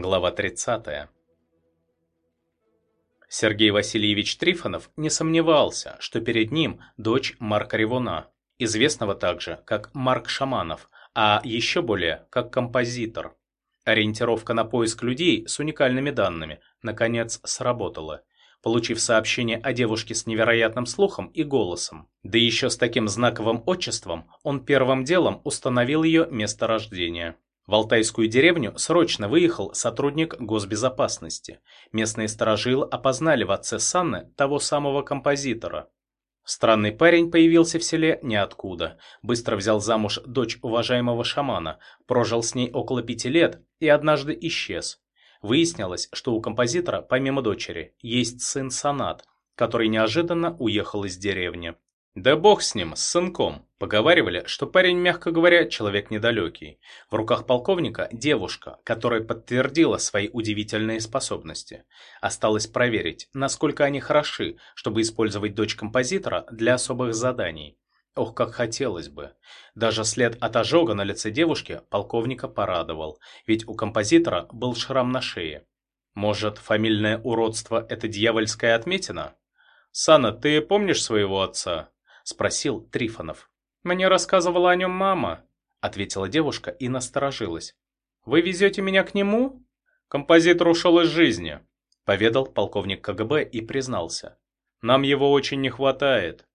Глава 30. Сергей Васильевич Трифонов не сомневался, что перед ним дочь Марка Ревуна, известного также как Марк Шаманов, а еще более как композитор. Ориентировка на поиск людей с уникальными данными, наконец, сработала получив сообщение о девушке с невероятным слухом и голосом. Да еще с таким знаковым отчеством, он первым делом установил ее место рождения. В Алтайскую деревню срочно выехал сотрудник госбезопасности. Местные сторожилы опознали в отце Санны того самого композитора. Странный парень появился в селе ниоткуда. Быстро взял замуж дочь уважаемого шамана, прожил с ней около пяти лет и однажды исчез. Выяснилось, что у композитора, помимо дочери, есть сын Санат, который неожиданно уехал из деревни. Да бог с ним, с сынком. Поговаривали, что парень, мягко говоря, человек недалекий. В руках полковника девушка, которая подтвердила свои удивительные способности. Осталось проверить, насколько они хороши, чтобы использовать дочь композитора для особых заданий. Ох, как хотелось бы. Даже след от ожога на лице девушки полковника порадовал, ведь у композитора был шрам на шее. Может, фамильное уродство – это дьявольская отметина? «Сана, ты помнишь своего отца?» – спросил Трифонов. «Мне рассказывала о нем мама», – ответила девушка и насторожилась. «Вы везете меня к нему?» «Композитор ушел из жизни», – поведал полковник КГБ и признался. «Нам его очень не хватает».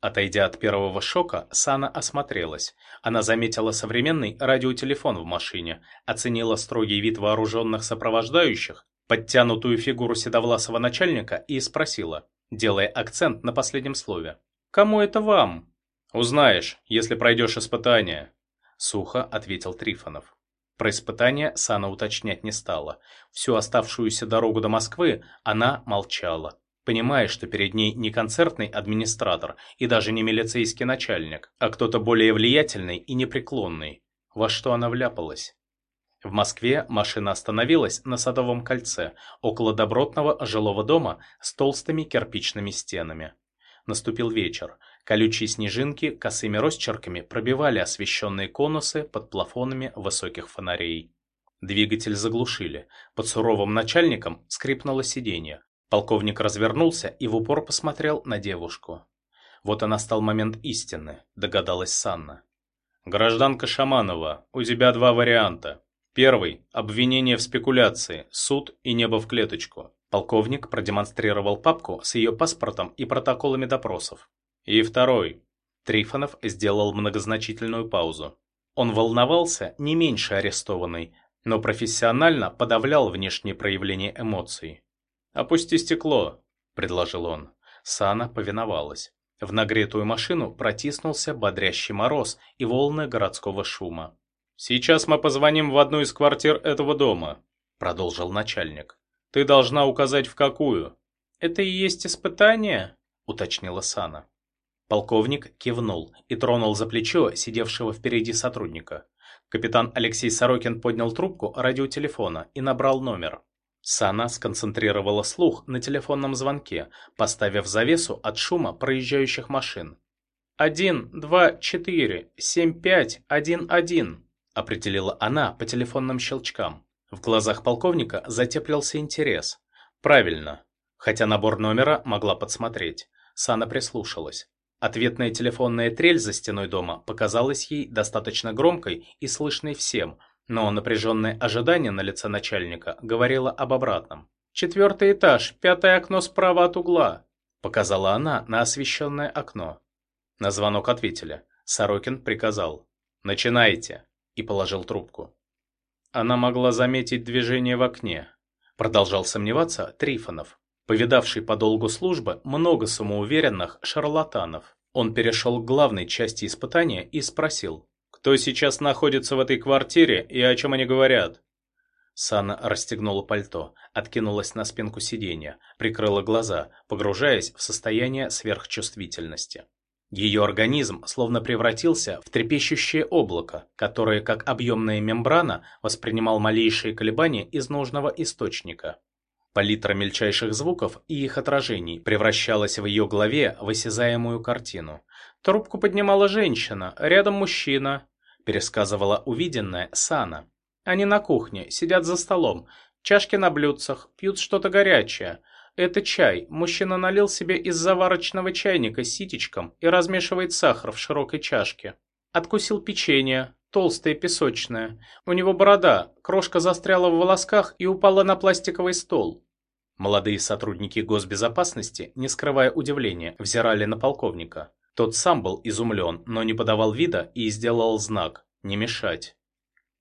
Отойдя от первого шока, Сана осмотрелась. Она заметила современный радиотелефон в машине, оценила строгий вид вооруженных сопровождающих, подтянутую фигуру седовласого начальника и спросила, делая акцент на последнем слове. «Кому это вам?» «Узнаешь, если пройдешь испытание», — сухо ответил Трифонов. Про испытание Сана уточнять не стала. Всю оставшуюся дорогу до Москвы она молчала понимая, что перед ней не концертный администратор и даже не милицейский начальник, а кто-то более влиятельный и непреклонный. Во что она вляпалась? В Москве машина остановилась на Садовом кольце, около добротного жилого дома с толстыми кирпичными стенами. Наступил вечер. Колючие снежинки косыми росчерками пробивали освещенные конусы под плафонами высоких фонарей. Двигатель заглушили. Под суровым начальником скрипнуло сиденье. Полковник развернулся и в упор посмотрел на девушку. Вот и настал момент истины, догадалась Санна. «Гражданка Шаманова, у тебя два варианта. Первый – обвинение в спекуляции, суд и небо в клеточку». Полковник продемонстрировал папку с ее паспортом и протоколами допросов. И второй. Трифонов сделал многозначительную паузу. Он волновался не меньше арестованный, но профессионально подавлял внешние проявления эмоций. «Опусти стекло», — предложил он. Сана повиновалась. В нагретую машину протиснулся бодрящий мороз и волны городского шума. «Сейчас мы позвоним в одну из квартир этого дома», — продолжил начальник. «Ты должна указать в какую». «Это и есть испытание?» — уточнила Сана. Полковник кивнул и тронул за плечо сидевшего впереди сотрудника. Капитан Алексей Сорокин поднял трубку радиотелефона и набрал номер. Сана сконцентрировала слух на телефонном звонке, поставив завесу от шума проезжающих машин. «Один, два, четыре, семь, пять, один, один», определила она по телефонным щелчкам. В глазах полковника затеплился интерес. «Правильно». Хотя набор номера могла подсмотреть. Сана прислушалась. Ответная телефонная трель за стеной дома показалась ей достаточно громкой и слышной всем – но напряженное ожидание на лице начальника говорило об обратном. «Четвертый этаж, пятое окно справа от угла», — показала она на освещенное окно. На звонок ответили. Сорокин приказал. «Начинайте», и положил трубку. Она могла заметить движение в окне. Продолжал сомневаться Трифонов, повидавший по долгу службы много самоуверенных шарлатанов. Он перешел к главной части испытания и спросил, кто сейчас находится в этой квартире и о чем они говорят?» Сана расстегнула пальто, откинулась на спинку сиденья, прикрыла глаза, погружаясь в состояние сверхчувствительности. Ее организм словно превратился в трепещущее облако, которое, как объемная мембрана, воспринимал малейшие колебания из нужного источника. Палитра мельчайших звуков и их отражений превращалась в ее голове в осязаемую картину. Трубку поднимала женщина, рядом мужчина, пересказывала увиденное Сана. Они на кухне, сидят за столом. Чашки на блюдцах, пьют что-то горячее. Это чай. Мужчина налил себе из заварочного чайника ситечком и размешивает сахар в широкой чашке. Откусил печенье, толстое песочное. У него борода, крошка застряла в волосках и упала на пластиковый стол. Молодые сотрудники госбезопасности, не скрывая удивления, взирали на полковника. Тот сам был изумлен, но не подавал вида и сделал знак «не мешать».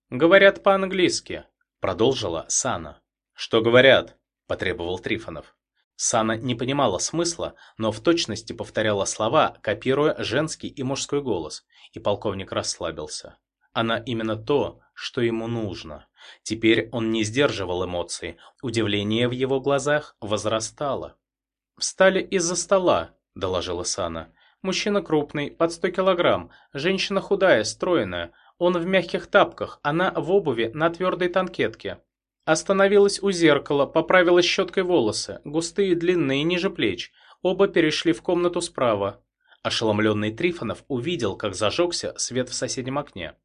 «Говорят по-английски», — продолжила Сана. «Что говорят?» — потребовал Трифонов. Сана не понимала смысла, но в точности повторяла слова, копируя женский и мужской голос, и полковник расслабился. Она именно то, что ему нужно. Теперь он не сдерживал эмоций, удивление в его глазах возрастало. «Встали из-за стола», — доложила Сана. «Мужчина крупный, под сто килограмм, женщина худая, стройная, он в мягких тапках, она в обуви на твердой танкетке». Остановилась у зеркала, поправила щеткой волосы, густые, длинные, ниже плеч. Оба перешли в комнату справа. Ошеломленный Трифонов увидел, как зажегся свет в соседнем окне.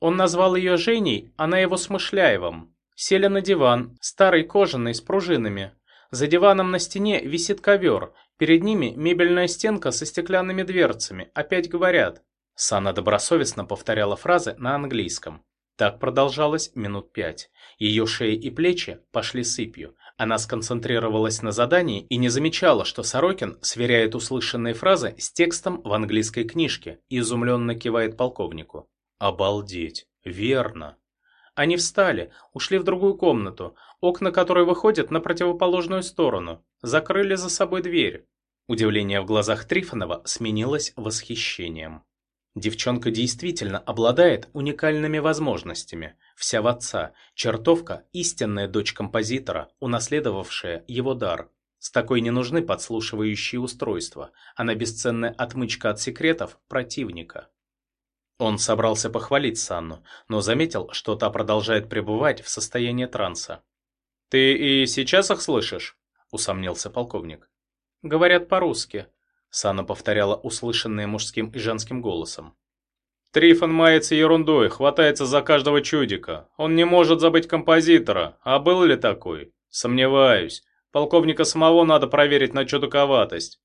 Он назвал ее Женей, она его Смышляевым. Сели на диван, старый кожаный, с пружинами. За диваном на стене висит ковер, перед ними мебельная стенка со стеклянными дверцами, опять говорят. Сана добросовестно повторяла фразы на английском. Так продолжалось минут пять. Ее шея и плечи пошли сыпью. Она сконцентрировалась на задании и не замечала, что Сорокин сверяет услышанные фразы с текстом в английской книжке и изумленно кивает полковнику. «Обалдеть! Верно!» Они встали, ушли в другую комнату, окна которой выходят на противоположную сторону, закрыли за собой дверь. Удивление в глазах Трифонова сменилось восхищением. Девчонка действительно обладает уникальными возможностями. Вся в отца. Чертовка – истинная дочь композитора, унаследовавшая его дар. С такой не нужны подслушивающие устройства. Она бесценная отмычка от секретов противника. Он собрался похвалить Санну, но заметил, что та продолжает пребывать в состоянии транса. «Ты и сейчас их слышишь?» – усомнился полковник. «Говорят по-русски», Сана повторяла услышанное мужским и женским голосом. Трифон мается ерундой, хватается за каждого чудика. Он не может забыть композитора. А был ли такой? Сомневаюсь. Полковника самого надо проверить на чудаковатость.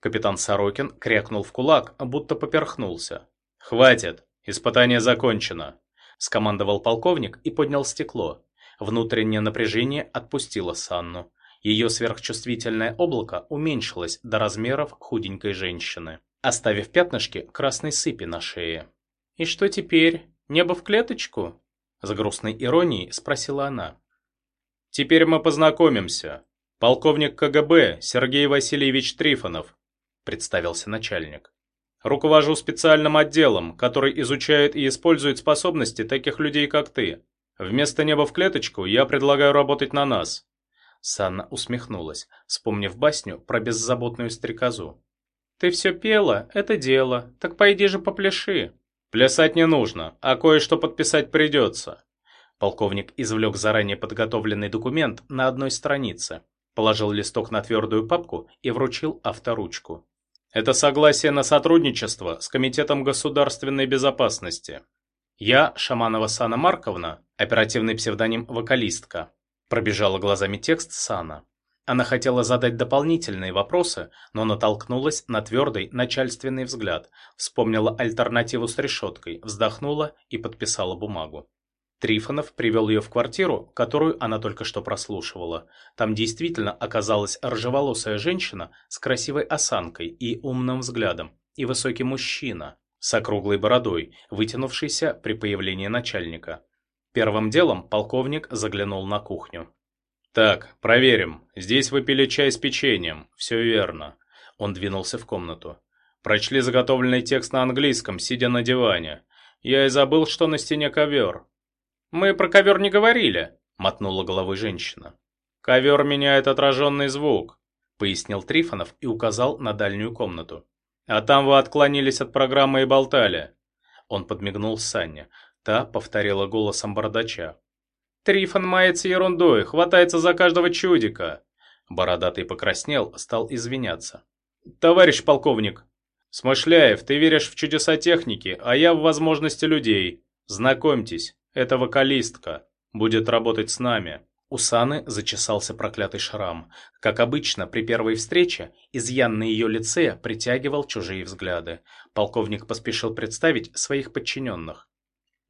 Капитан Сорокин крякнул в кулак, будто поперхнулся. «Хватит! Испытание закончено!» Скомандовал полковник и поднял стекло. Внутреннее напряжение отпустило Санну. Ее сверхчувствительное облако уменьшилось до размеров худенькой женщины, оставив пятнышки красной сыпи на шее. «И что теперь? Небо в клеточку?» С грустной иронией спросила она. «Теперь мы познакомимся. Полковник КГБ Сергей Васильевич Трифонов», представился начальник. «Руковожу специальным отделом, который изучает и использует способности таких людей, как ты. Вместо неба в клеточку я предлагаю работать на нас. Санна усмехнулась, вспомнив басню про беззаботную стрекозу. «Ты все пела, это дело, так пойди же попляши». «Плясать не нужно, а кое-что подписать придется». Полковник извлек заранее подготовленный документ на одной странице, положил листок на твердую папку и вручил авторучку. «Это согласие на сотрудничество с Комитетом государственной безопасности. Я, Шаманова Сана Марковна, оперативный псевдоним «Вокалистка», Пробежала глазами текст Сана. Она хотела задать дополнительные вопросы, но натолкнулась на твердый начальственный взгляд, вспомнила альтернативу с решеткой, вздохнула и подписала бумагу. Трифонов привел ее в квартиру, которую она только что прослушивала. Там действительно оказалась рыжеволосая женщина с красивой осанкой и умным взглядом, и высокий мужчина с округлой бородой, вытянувшийся при появлении начальника. Первым делом полковник заглянул на кухню. «Так, проверим. Здесь вы пили чай с печеньем. Все верно». Он двинулся в комнату. Прочли заготовленный текст на английском, сидя на диване. Я и забыл, что на стене ковер. «Мы про ковер не говорили», — мотнула головой женщина. «Ковер меняет отраженный звук», — пояснил Трифонов и указал на дальнюю комнату. «А там вы отклонились от программы и болтали». Он подмигнул Санне. Та повторила голосом бородача. «Трифон мается ерундой, хватается за каждого чудика!» Бородатый покраснел, стал извиняться. «Товарищ полковник!» «Смышляев, ты веришь в чудеса техники, а я в возможности людей. Знакомьтесь, это вокалистка. Будет работать с нами. У Саны зачесался проклятый шрам. Как обычно, при первой встрече изъян на ее лице притягивал чужие взгляды. Полковник поспешил представить своих подчиненных.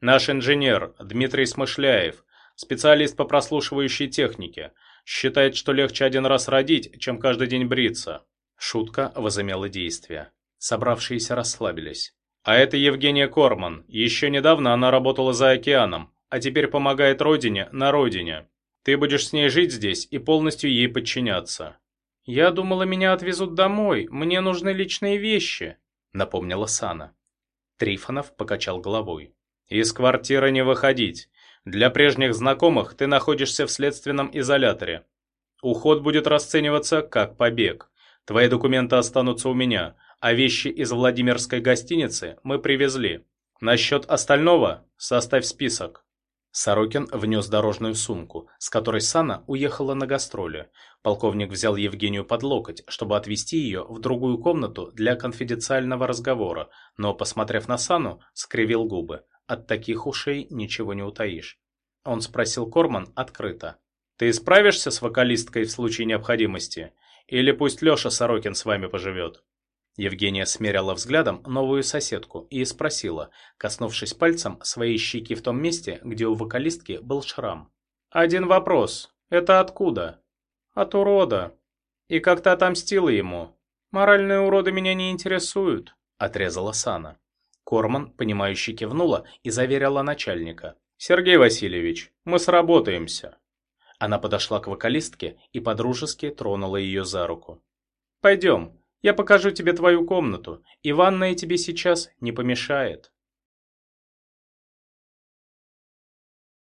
«Наш инженер Дмитрий Смышляев, специалист по прослушивающей технике, считает, что легче один раз родить, чем каждый день бриться». Шутка возымела действие. Собравшиеся расслабились. «А это Евгения Корман. Еще недавно она работала за океаном, а теперь помогает родине на родине». Ты будешь с ней жить здесь и полностью ей подчиняться. Я думала, меня отвезут домой, мне нужны личные вещи, напомнила Сана. Трифонов покачал головой. Из квартиры не выходить. Для прежних знакомых ты находишься в следственном изоляторе. Уход будет расцениваться как побег. Твои документы останутся у меня, а вещи из Владимирской гостиницы мы привезли. Насчет остального составь список. Сорокин внес дорожную сумку, с которой Сана уехала на гастроли. Полковник взял Евгению под локоть, чтобы отвезти ее в другую комнату для конфиденциального разговора, но, посмотрев на Сану, скривил губы. От таких ушей ничего не утаишь. Он спросил Корман открыто. «Ты справишься с вокалисткой в случае необходимости? Или пусть Леша Сорокин с вами поживет?» Евгения смерила взглядом новую соседку и спросила, коснувшись пальцем своей щеки в том месте, где у вокалистки был шрам. «Один вопрос. Это откуда?» «От урода. И как то отомстила ему. Моральные уроды меня не интересуют», — отрезала Сана. Корман, понимающе кивнула и заверила начальника. «Сергей Васильевич, мы сработаемся». Она подошла к вокалистке и подружески тронула ее за руку. «Пойдем, я покажу тебе твою комнату, и ванная тебе сейчас не помешает.